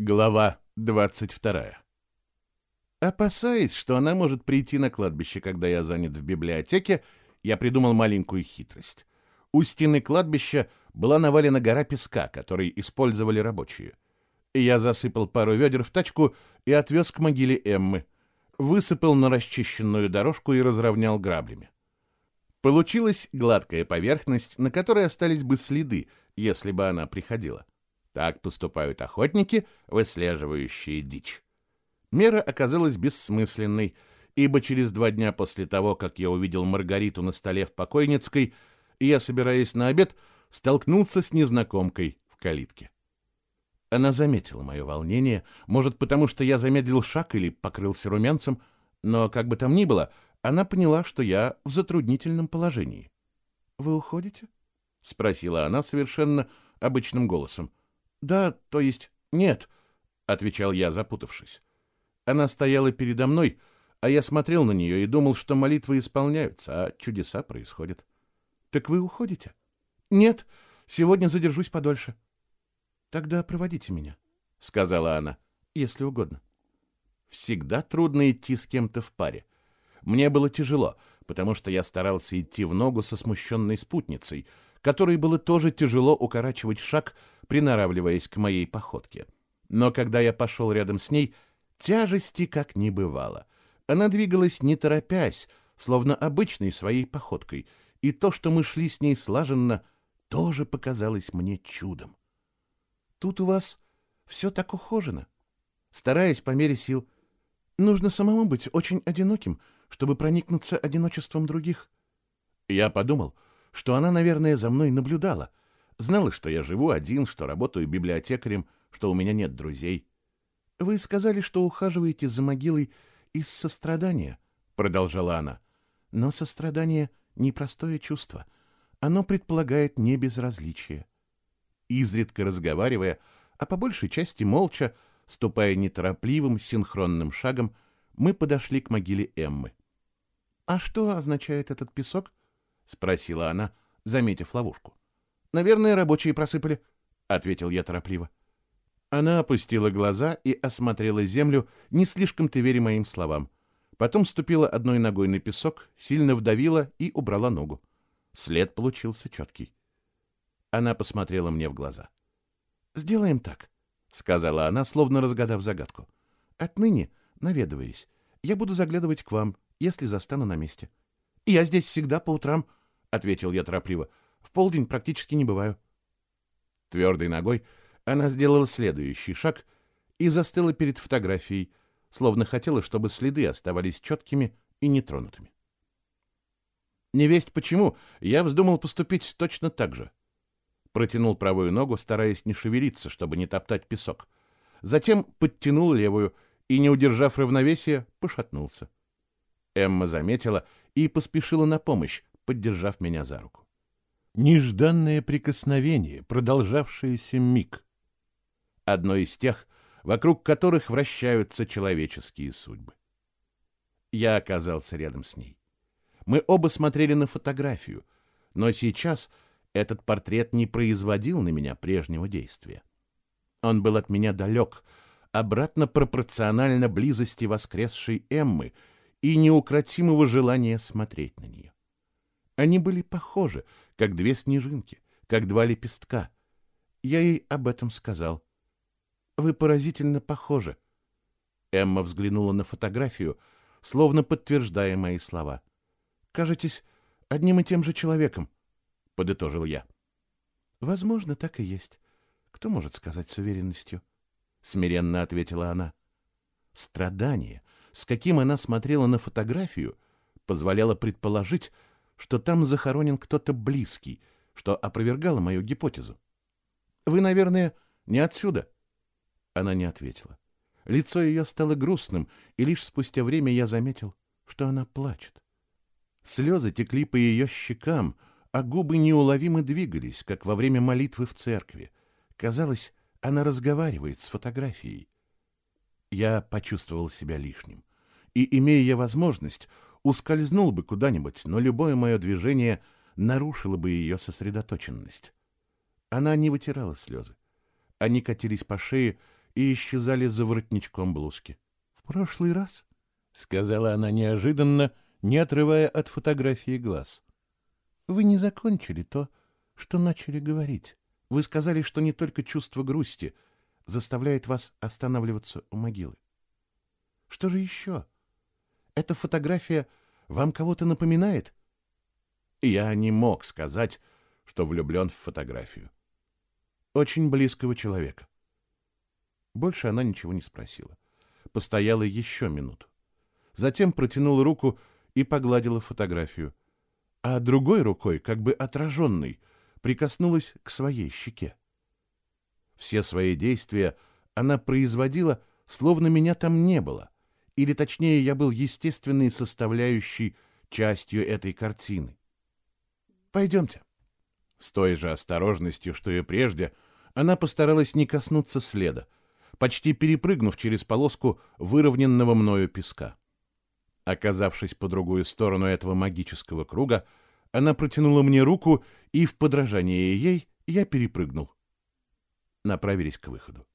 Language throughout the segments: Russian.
Глава 22. Опасаясь, что она может прийти на кладбище, когда я занят в библиотеке, я придумал маленькую хитрость. У стены кладбища была навалена гора песка, который использовали рабочие. Я засыпал пару ведер в тачку и отвез к могиле Эммы. Высыпал на расчищенную дорожку и разровнял граблями. Получилась гладкая поверхность, на которой остались бы следы, если бы она приходила. Так поступают охотники, выслеживающие дичь. Мера оказалась бессмысленной, ибо через два дня после того, как я увидел Маргариту на столе в покойницкой, я, собираясь на обед, столкнулся с незнакомкой в калитке. Она заметила мое волнение, может, потому что я замедлил шаг или покрылся румянцем, но, как бы там ни было, она поняла, что я в затруднительном положении. «Вы уходите?» — спросила она совершенно обычным голосом. «Да, то есть нет», — отвечал я, запутавшись. Она стояла передо мной, а я смотрел на нее и думал, что молитвы исполняются, а чудеса происходят. «Так вы уходите?» «Нет, сегодня задержусь подольше». «Тогда проводите меня», — сказала она, — «если угодно». Всегда трудно идти с кем-то в паре. Мне было тяжело, потому что я старался идти в ногу со смущенной спутницей, которой было тоже тяжело укорачивать шаг, приноравливаясь к моей походке. Но когда я пошел рядом с ней, тяжести как не бывало. Она двигалась не торопясь, словно обычной своей походкой, и то, что мы шли с ней слаженно, тоже показалось мне чудом. Тут у вас все так ухожено. Стараясь по мере сил. Нужно самому быть очень одиноким, чтобы проникнуться одиночеством других. Я подумал, что она, наверное, за мной наблюдала, Знала, что я живу один, что работаю библиотекарем, что у меня нет друзей. Вы сказали, что ухаживаете за могилой из сострадания, продолжала она. Но сострадание непростое чувство. Оно предполагает не безразличие. Изредка разговаривая, а по большей части молча, ступая неторопливым синхронным шагом, мы подошли к могиле Эммы. «А что означает этот песок?» — спросила она, заметив ловушку. Наверное, рабочие просыпали, ответил я торопливо. Она опустила глаза и осмотрела землю, не слишком-то веря моим словам. Потом ступила одной ногой на песок, сильно вдавила и убрала ногу. След получился четкий. Она посмотрела мне в глаза. «Сделаем так», — сказала она, словно разгадав загадку. «Отныне, наведываясь, я буду заглядывать к вам, если застану на месте». «Я здесь всегда по утрам», — ответил я торопливо. В полдень практически не бываю. Твердой ногой она сделала следующий шаг и застыла перед фотографией, словно хотела, чтобы следы оставались четкими и нетронутыми. Невесть почему, я вздумал поступить точно так же. Протянул правую ногу, стараясь не шевелиться, чтобы не топтать песок. Затем подтянул левую и, не удержав равновесия, пошатнулся. Эмма заметила и поспешила на помощь, поддержав меня за руку. Нежданное прикосновение, продолжавшееся миг. Одно из тех, вокруг которых вращаются человеческие судьбы. Я оказался рядом с ней. Мы оба смотрели на фотографию, но сейчас этот портрет не производил на меня прежнего действия. Он был от меня далек, обратно пропорционально близости воскресшей Эммы и неукротимого желания смотреть на нее. Они были похожи, как две снежинки, как два лепестка. Я ей об этом сказал. Вы поразительно похожи. Эмма взглянула на фотографию, словно подтверждая мои слова. Кажетесь одним и тем же человеком, подытожил я. Возможно, так и есть. Кто может сказать с уверенностью? Смиренно ответила она. Страдание, с каким она смотрела на фотографию, позволяло предположить, что там захоронен кто-то близкий, что опровергало мою гипотезу. «Вы, наверное, не отсюда?» Она не ответила. Лицо ее стало грустным, и лишь спустя время я заметил, что она плачет. Слезы текли по ее щекам, а губы неуловимо двигались, как во время молитвы в церкви. Казалось, она разговаривает с фотографией. Я почувствовал себя лишним. И, имея я возможность, ускользнул бы куда-нибудь, но любое мое движение нарушило бы ее сосредоточенность. Она не вытирала слезы. Они катились по шее и исчезали за воротничком блузки. «В прошлый раз», — сказала она неожиданно, не отрывая от фотографии глаз, — «вы не закончили то, что начали говорить. Вы сказали, что не только чувство грусти заставляет вас останавливаться у могилы. Что же еще? Эта фотография вам кого-то напоминает?» Я не мог сказать, что влюблен в фотографию. Очень близкого человека. Больше она ничего не спросила. Постояла еще минуту. Затем протянула руку и погладила фотографию. А другой рукой, как бы отраженной, прикоснулась к своей щеке. Все свои действия она производила, словно меня там не было, или точнее я был естественной составляющей частью этой картины. «Пойдемте». С той же осторожностью, что и прежде, она постаралась не коснуться следа, почти перепрыгнув через полоску выровненного мною песка. Оказавшись по другую сторону этого магического круга, она протянула мне руку, и в подражание ей я перепрыгнул. Направились к выходу.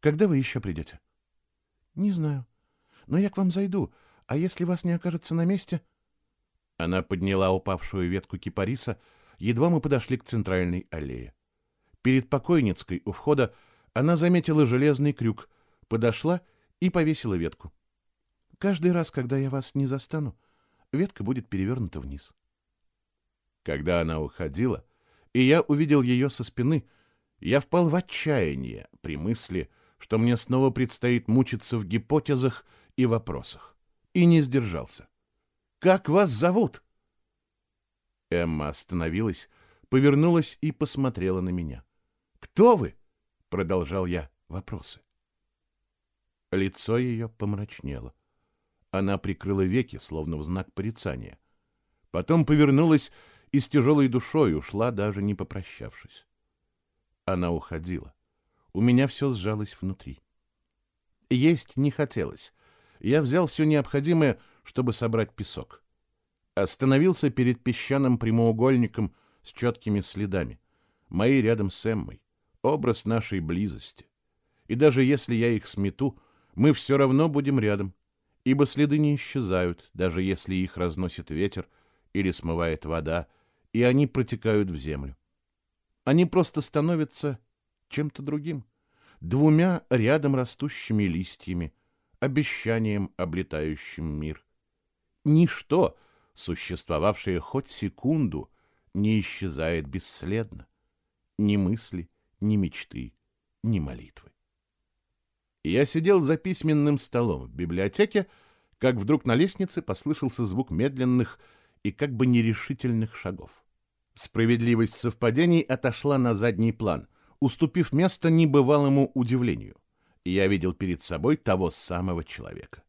«Когда вы еще придете?» «Не знаю. Но я к вам зайду, а если вас не окажется на месте...» Она подняла упавшую ветку кипариса, едва мы подошли к центральной аллее. Перед покойницкой у входа она заметила железный крюк, подошла и повесила ветку. Каждый раз, когда я вас не застану, ветка будет перевернута вниз. Когда она уходила, и я увидел ее со спины, я впал в отчаяние при мысли, что мне снова предстоит мучиться в гипотезах и вопросах, и не сдержался. «Как вас зовут?» Эмма остановилась, повернулась и посмотрела на меня. «Кто вы?» Продолжал я вопросы. Лицо ее помрачнело. Она прикрыла веки, словно в знак порицания. Потом повернулась и с тяжелой душой ушла, даже не попрощавшись. Она уходила. У меня все сжалось внутри. Есть не хотелось. Я взял все необходимое, чтобы собрать песок. Остановился перед песчаным прямоугольником с четкими следами. Мои рядом с Эммой образ нашей близости. И даже если я их смету, мы все равно будем рядом, ибо следы не исчезают, даже если их разносит ветер или смывает вода, и они протекают в землю. Они просто становятся чем-то другим, двумя рядом растущими листьями, обещанием, облетающим мир. Ничто, существовавшее хоть секунду, не исчезает бесследно. Ни мысли, ни мечты, ни молитвы. Я сидел за письменным столом в библиотеке, как вдруг на лестнице послышался звук медленных и как бы нерешительных шагов. Справедливость совпадений отошла на задний план, уступив место небывалому удивлению. Я видел перед собой того самого человека.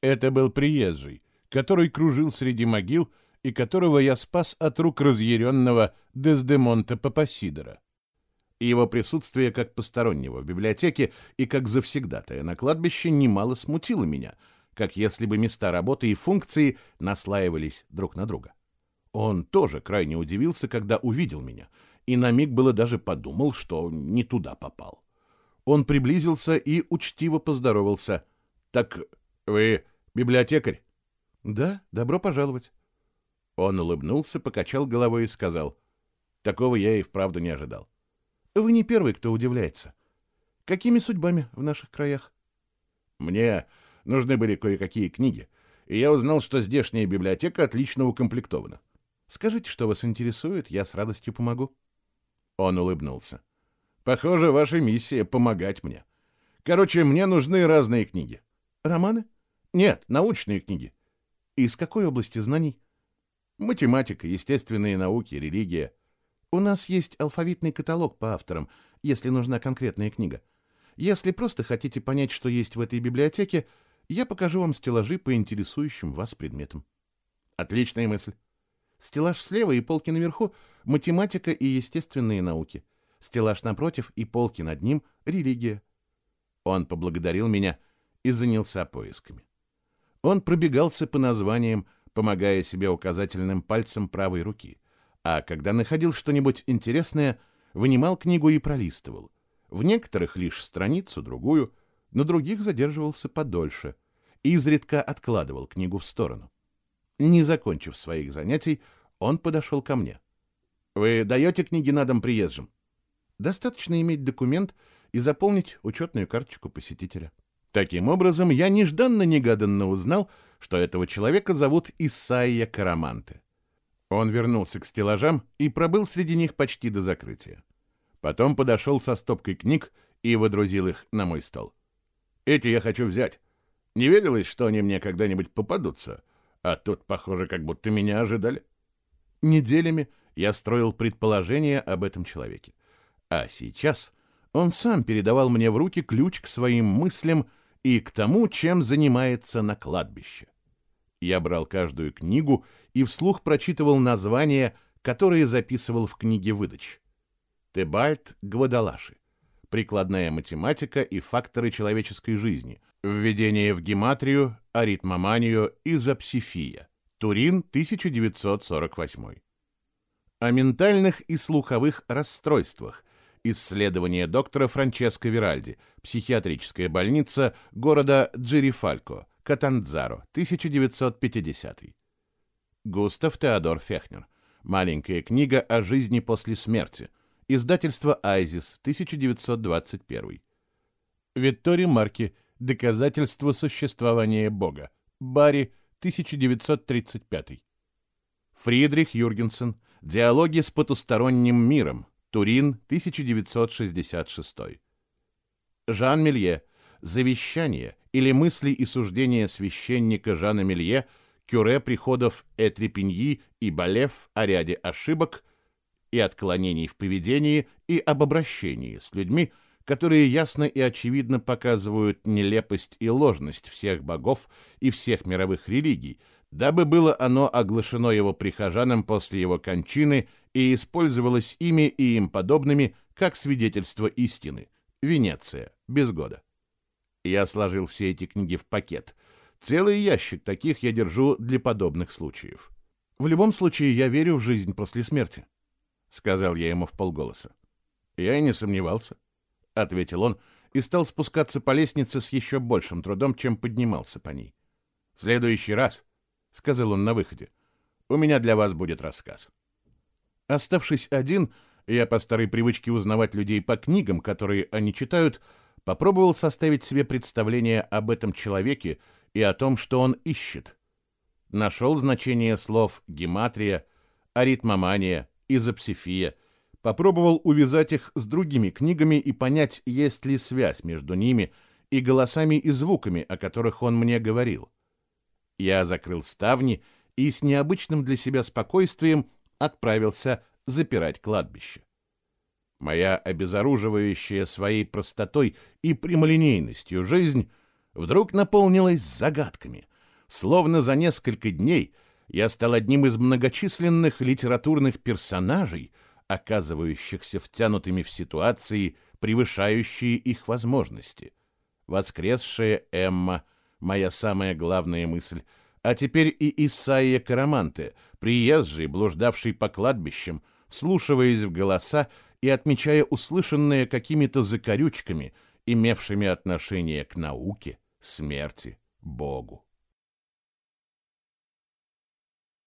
Это был приезжий, который кружил среди могил и которого я спас от рук разъяренного Дездемонта Папасидора и его присутствие как постороннего в библиотеке и как завсегдатая на кладбище немало смутило меня, как если бы места работы и функции наслаивались друг на друга. Он тоже крайне удивился, когда увидел меня, и на миг было даже подумал, что не туда попал. Он приблизился и учтиво поздоровался. «Так вы библиотекарь?» «Да, добро пожаловать». Он улыбнулся, покачал головой и сказал. «Такого я и вправду не ожидал. Вы не первый, кто удивляется. Какими судьбами в наших краях? Мне нужны были кое-какие книги, и я узнал, что здешняя библиотека отлично укомплектована. Скажите, что вас интересует, я с радостью помогу. Он улыбнулся. Похоже, ваша миссия — помогать мне. Короче, мне нужны разные книги. Романы? Нет, научные книги. Из какой области знаний? Математика, естественные науки, религия — у нас есть алфавитный каталог по авторам, если нужна конкретная книга. Если просто хотите понять, что есть в этой библиотеке, я покажу вам стеллажи по интересующим вас предметам. Отличная мысль. Стеллаж слева и полки наверху — математика и естественные науки. Стеллаж напротив и полки над ним — религия. Он поблагодарил меня и занялся поисками. Он пробегался по названиям, помогая себе указательным пальцем правой руки — а когда находил что-нибудь интересное, вынимал книгу и пролистывал. В некоторых лишь страницу-другую, на других задерживался подольше, изредка откладывал книгу в сторону. Не закончив своих занятий, он подошел ко мне. «Вы даете книги на дом приезжим?» «Достаточно иметь документ и заполнить учетную карточку посетителя». Таким образом, я нежданно-негаданно узнал, что этого человека зовут Исайя Караманте. Он вернулся к стеллажам и пробыл среди них почти до закрытия. Потом подошел со стопкой книг и выдрузил их на мой стол. «Эти я хочу взять. Не верилось, что они мне когда-нибудь попадутся, а тут, похоже, как будто меня ожидали». Неделями я строил предположения об этом человеке. А сейчас он сам передавал мне в руки ключ к своим мыслям и к тому, чем занимается на кладбище. Я брал каждую книгу и вслух прочитывал названия, которые записывал в книге выдач. Тебальт Гвадалаши. Прикладная математика и факторы человеческой жизни. Введение в гематрию, аритмоманию и запсифия. Турин, 1948. О ментальных и слуховых расстройствах. Исследование доктора Франческо Виральди. Психиатрическая больница города Джерифалько. Катандзаро, 1950. Густав Теодор Фехнер. Маленькая книга о жизни после смерти. Издательство «Айзис», 1921. Виттори Марки. Доказательство существования Бога. Барри, 1935. Фридрих Юргенсен. Диалоги с потусторонним миром. Турин, 1966. Жан Мелье. Завещание или мысли и суждения священника Жана Мелье, кюре приходов Этрепиньи и Балев о ряде ошибок и отклонений в поведении и об обращении с людьми, которые ясно и очевидно показывают нелепость и ложность всех богов и всех мировых религий, дабы было оно оглашено его прихожанам после его кончины и использовалось ими и им подобными как свидетельство истины. Венеция. Без года. Я сложил все эти книги в пакет. Целый ящик таких я держу для подобных случаев. В любом случае, я верю в жизнь после смерти, — сказал я ему в полголоса. Я и не сомневался, — ответил он и стал спускаться по лестнице с еще большим трудом, чем поднимался по ней. В следующий раз, — сказал он на выходе, — у меня для вас будет рассказ. Оставшись один, я по старой привычке узнавать людей по книгам, которые они читают, — попробовал составить себе представление об этом человеке и о том, что он ищет. Нашел значение слов гематрия, аритмомания, изопсифия, попробовал увязать их с другими книгами и понять, есть ли связь между ними и голосами и звуками, о которых он мне говорил. Я закрыл ставни и с необычным для себя спокойствием отправился запирать кладбище. Моя обезоруживающая своей простотой и прямолинейностью жизнь вдруг наполнилась загадками. Словно за несколько дней я стал одним из многочисленных литературных персонажей, оказывающихся втянутыми в ситуации, превышающие их возможности. Воскресшая Эмма — моя самая главная мысль, а теперь и Исаия Караманте, приезжий, блуждавший по кладбищам, вслушиваясь в голоса и отмечая услышанное какими-то закорючками, имевшими отношение к науке, смерти, Богу.